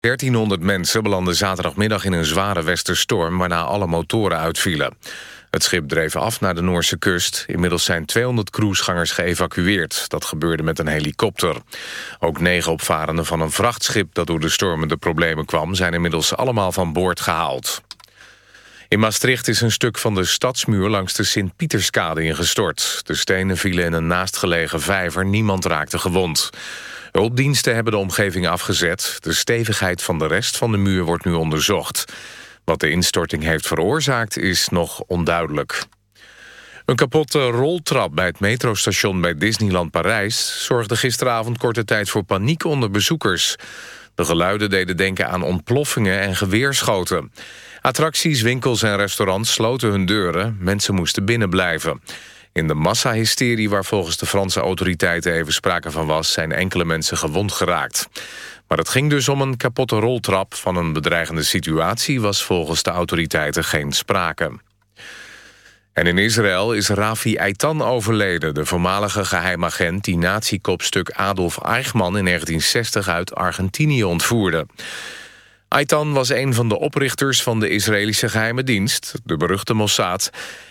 1300 mensen belanden zaterdagmiddag in een zware westerstorm... waarna alle motoren uitvielen. Het schip dreef af naar de Noorse kust. Inmiddels zijn 200 cruisegangers geëvacueerd. Dat gebeurde met een helikopter. Ook negen opvarenden van een vrachtschip... dat door de stormende problemen kwam... zijn inmiddels allemaal van boord gehaald. In Maastricht is een stuk van de stadsmuur langs de Sint-Pieterskade ingestort. De stenen vielen in een naastgelegen vijver. Niemand raakte gewond. Hulpdiensten hebben de omgeving afgezet. De stevigheid van de rest van de muur wordt nu onderzocht. Wat de instorting heeft veroorzaakt is nog onduidelijk. Een kapotte roltrap bij het metrostation bij Disneyland Parijs... zorgde gisteravond korte tijd voor paniek onder bezoekers. De geluiden deden denken aan ontploffingen en geweerschoten. Attracties, winkels en restaurants sloten hun deuren. Mensen moesten binnenblijven. In de massahysterie waar volgens de Franse autoriteiten even sprake van was... zijn enkele mensen gewond geraakt. Maar het ging dus om een kapotte roltrap. Van een bedreigende situatie was volgens de autoriteiten geen sprake. En in Israël is Rafi Eitan overleden, de voormalige geheimagent... die nazi-kopstuk Adolf Eichmann in 1960 uit Argentinië ontvoerde. Eitan was een van de oprichters van de Israëlische geheime dienst, de beruchte Mossad...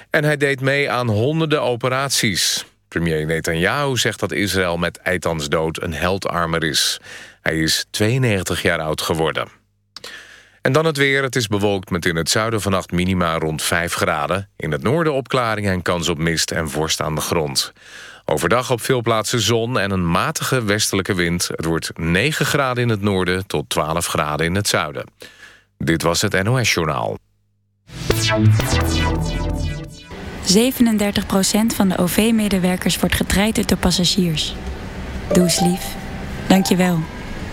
en hij deed mee aan honderden operaties. Premier Netanyahu zegt dat Israël met Eitans dood een heldarmer is. Hij is 92 jaar oud geworden. En dan het weer. Het is bewolkt met in het zuiden vannacht minima rond 5 graden. In het noorden opklaring en kans op mist en vorst aan de grond. Overdag op veel plaatsen zon en een matige westelijke wind. Het wordt 9 graden in het noorden tot 12 graden in het zuiden. Dit was het NOS Journaal. 37% van de OV-medewerkers wordt getraind door passagiers. Doe eens lief. Dank je wel.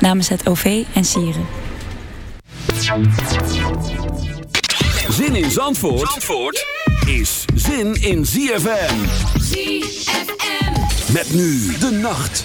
Namens het OV en Sieren. Zin in Zandvoort, Zandvoort is zin in ZFM. ZFM. Met nu de nacht.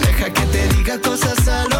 Deja que te diga cosas al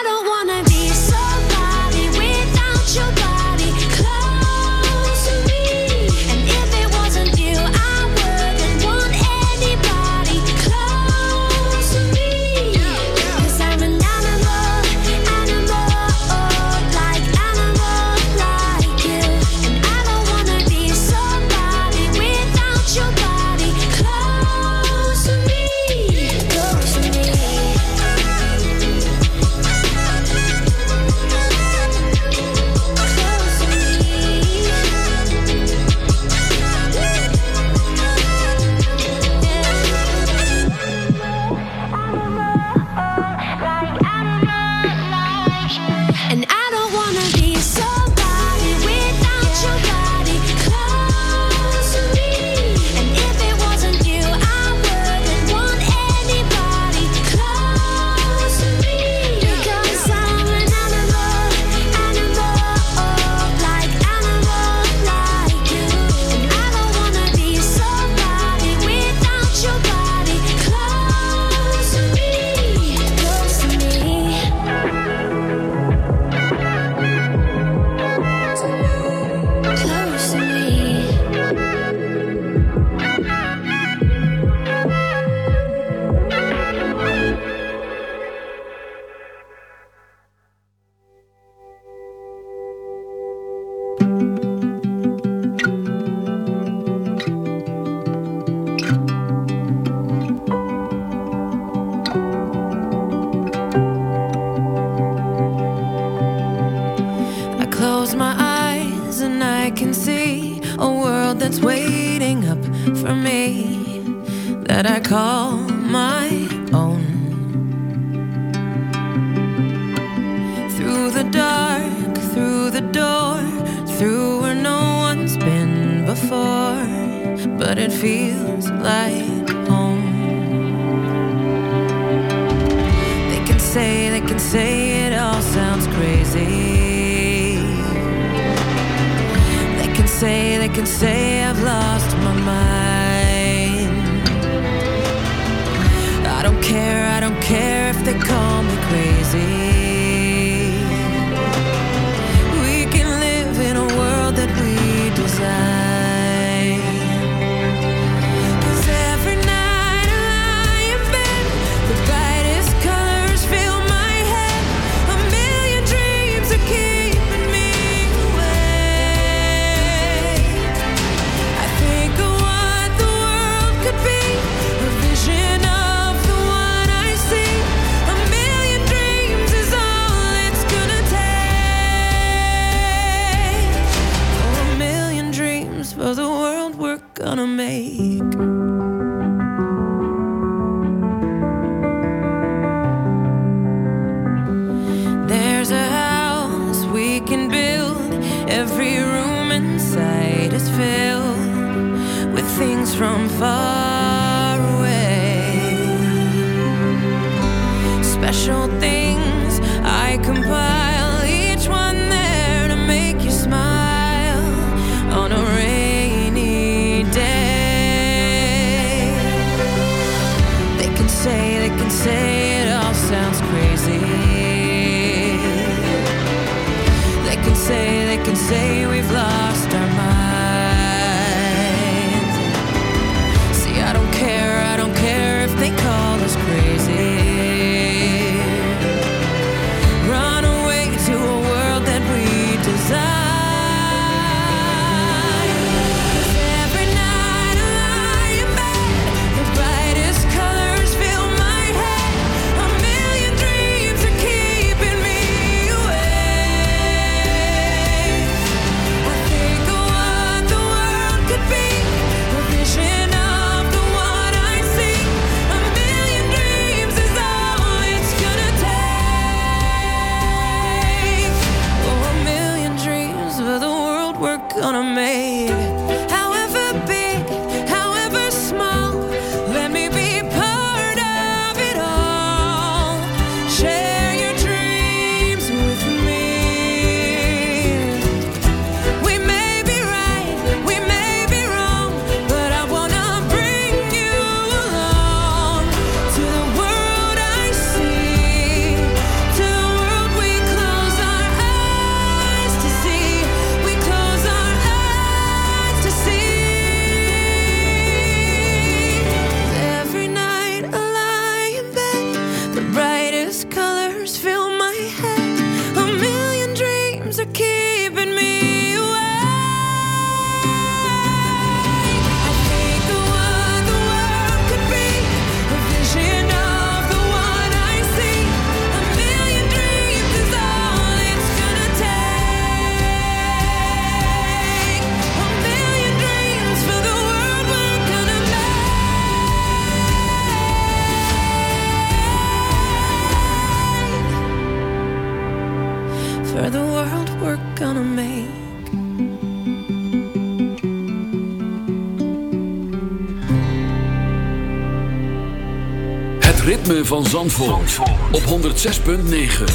Zandvoort, op 106.9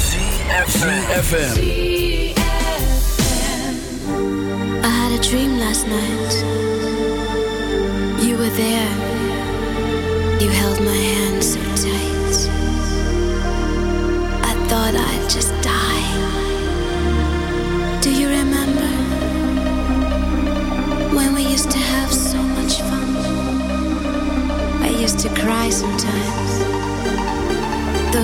I had a dream last night. You were there. You held my hand so tight. I thought I'd just die. Do you remember When we used to have so much fun? I used to cry sometimes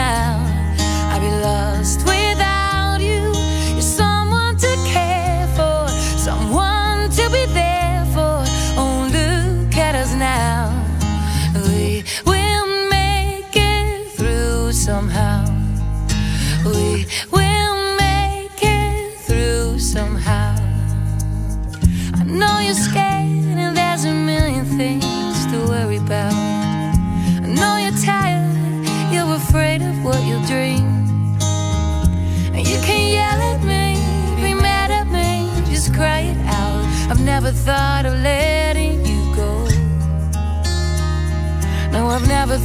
now. I'd be lost.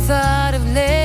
Thought of letting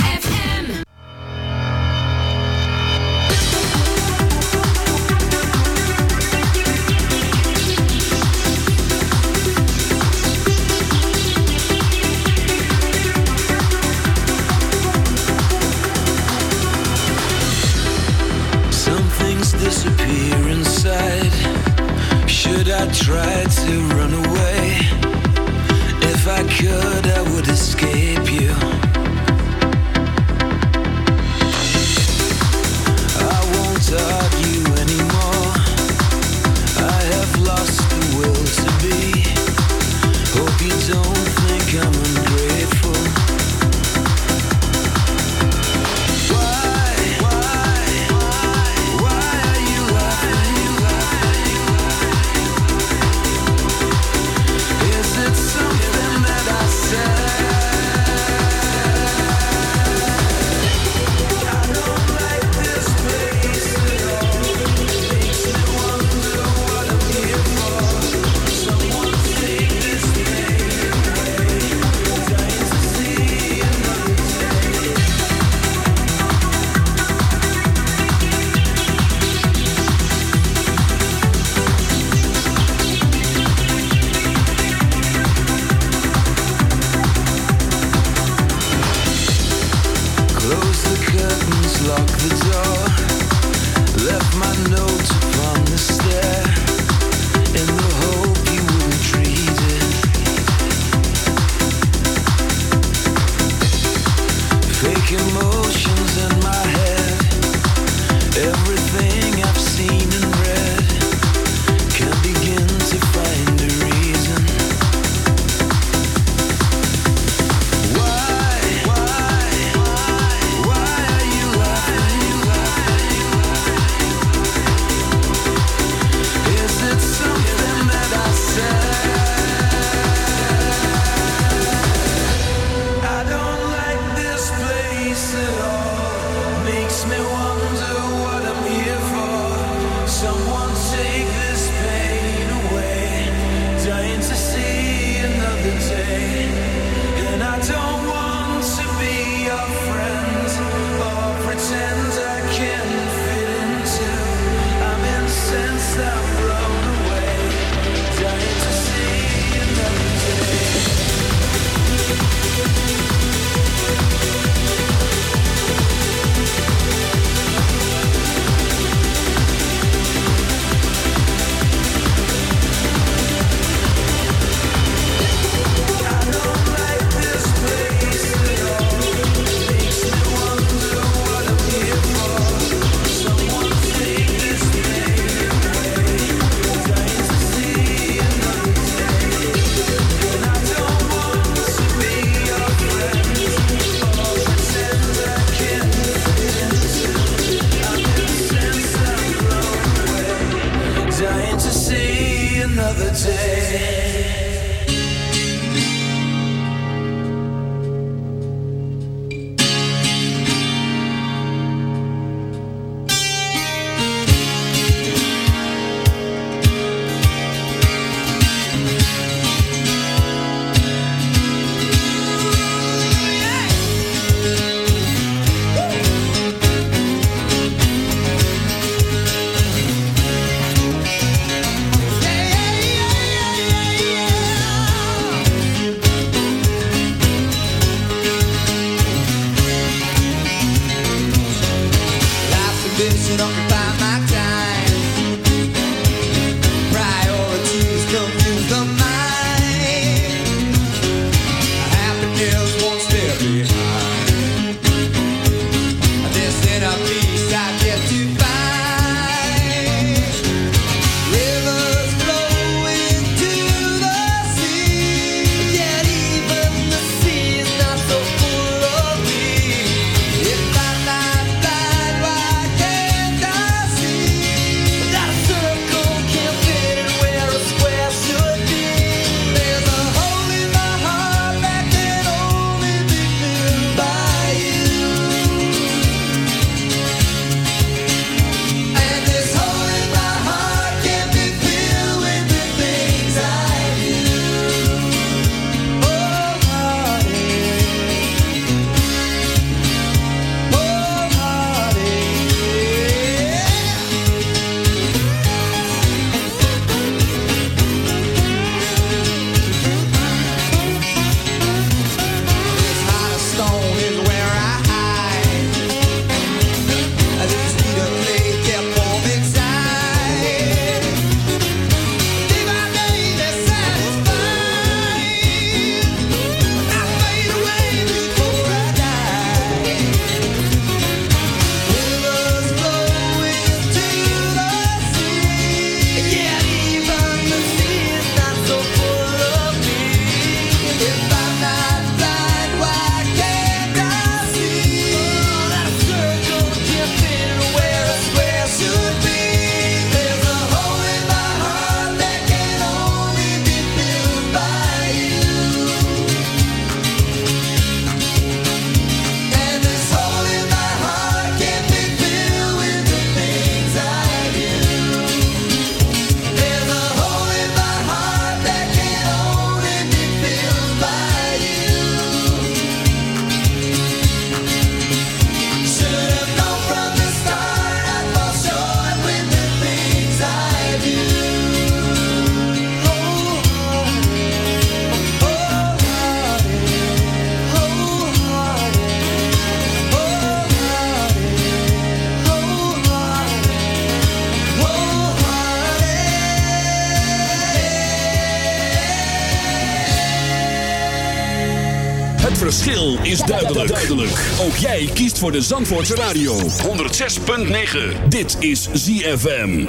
verschil is duidelijk. duidelijk. Ook jij kiest voor de Zandvoortse Radio. 106.9. Dit is ZFM.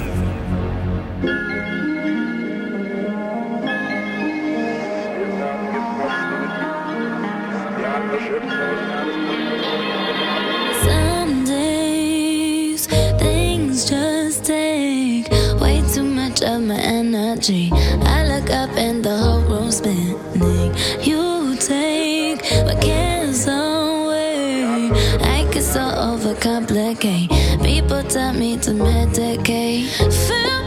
Some days, things just take way too much of my energy. complicate. People tell me to medicate. Feel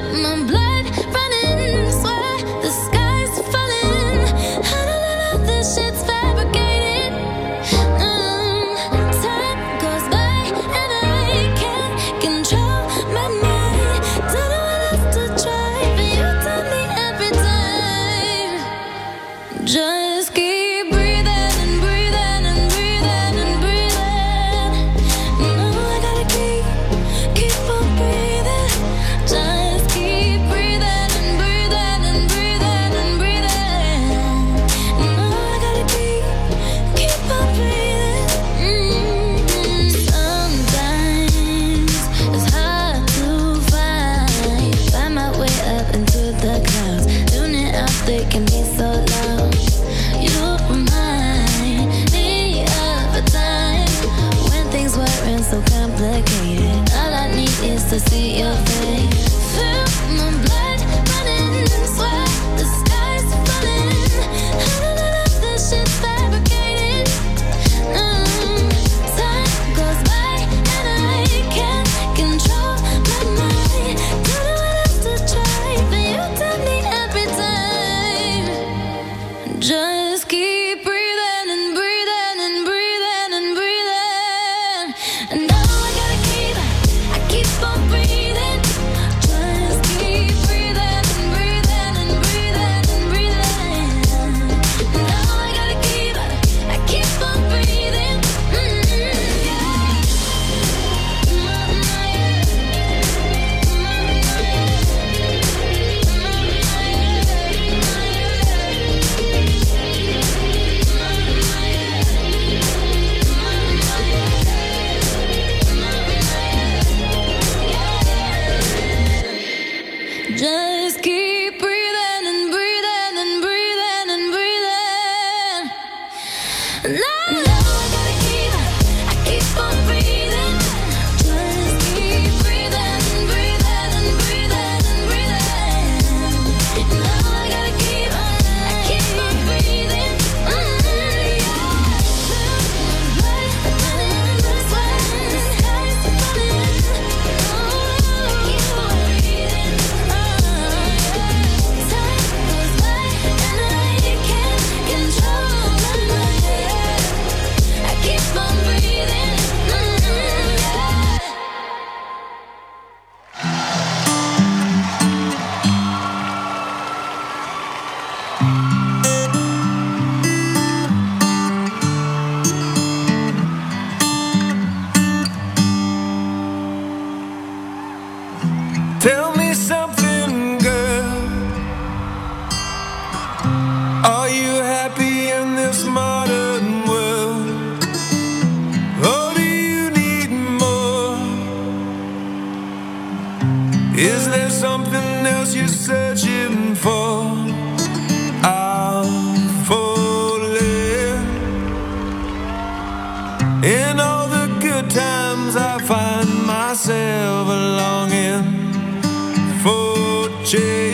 change.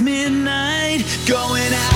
Midnight, going out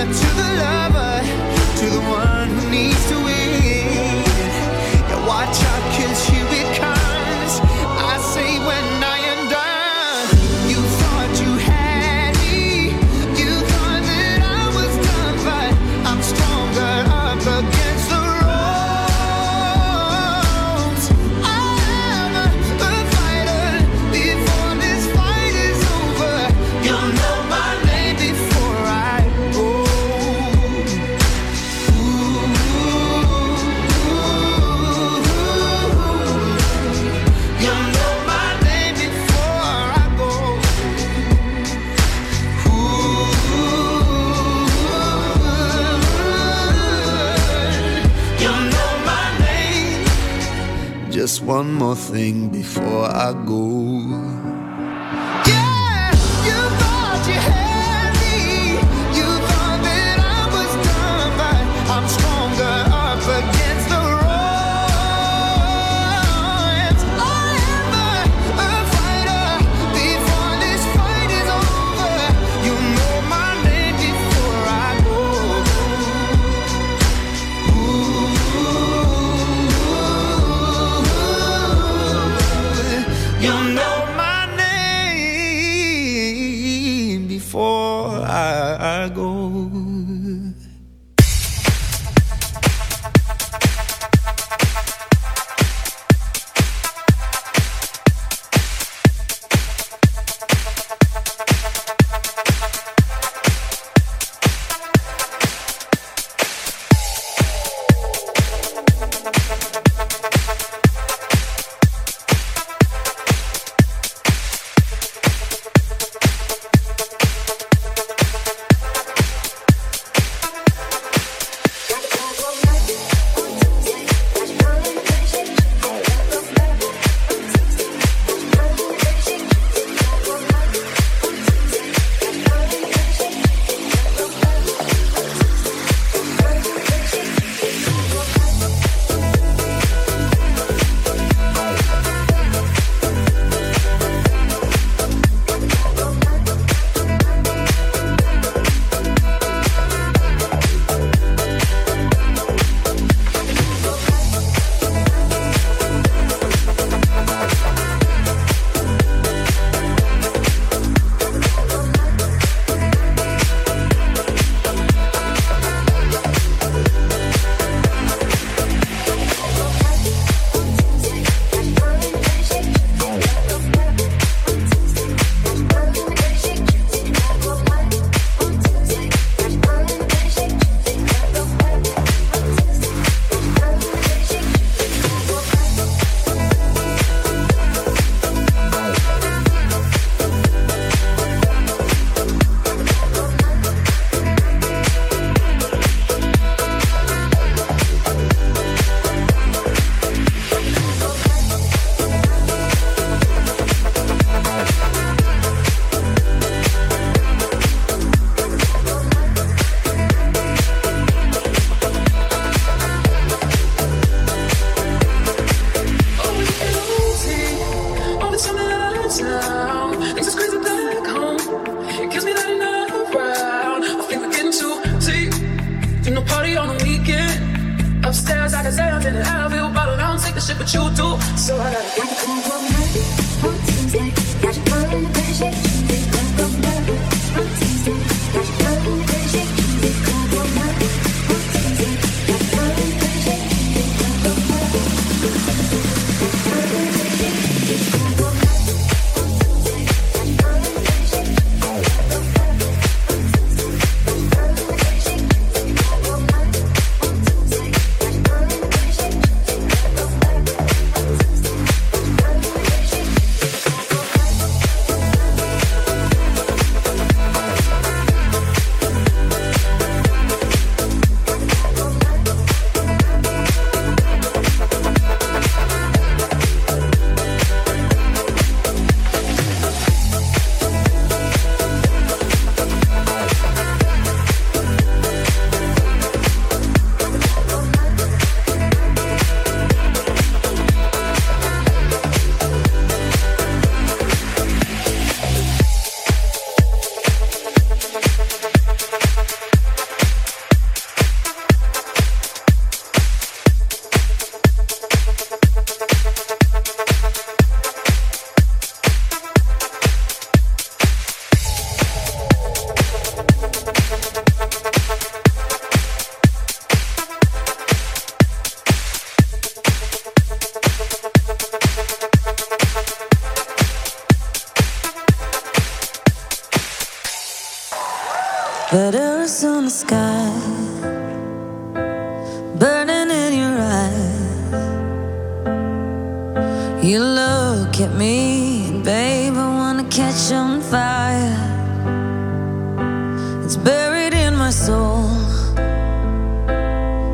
To the lover, to the one who needs to morning before I go.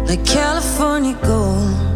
like California gold.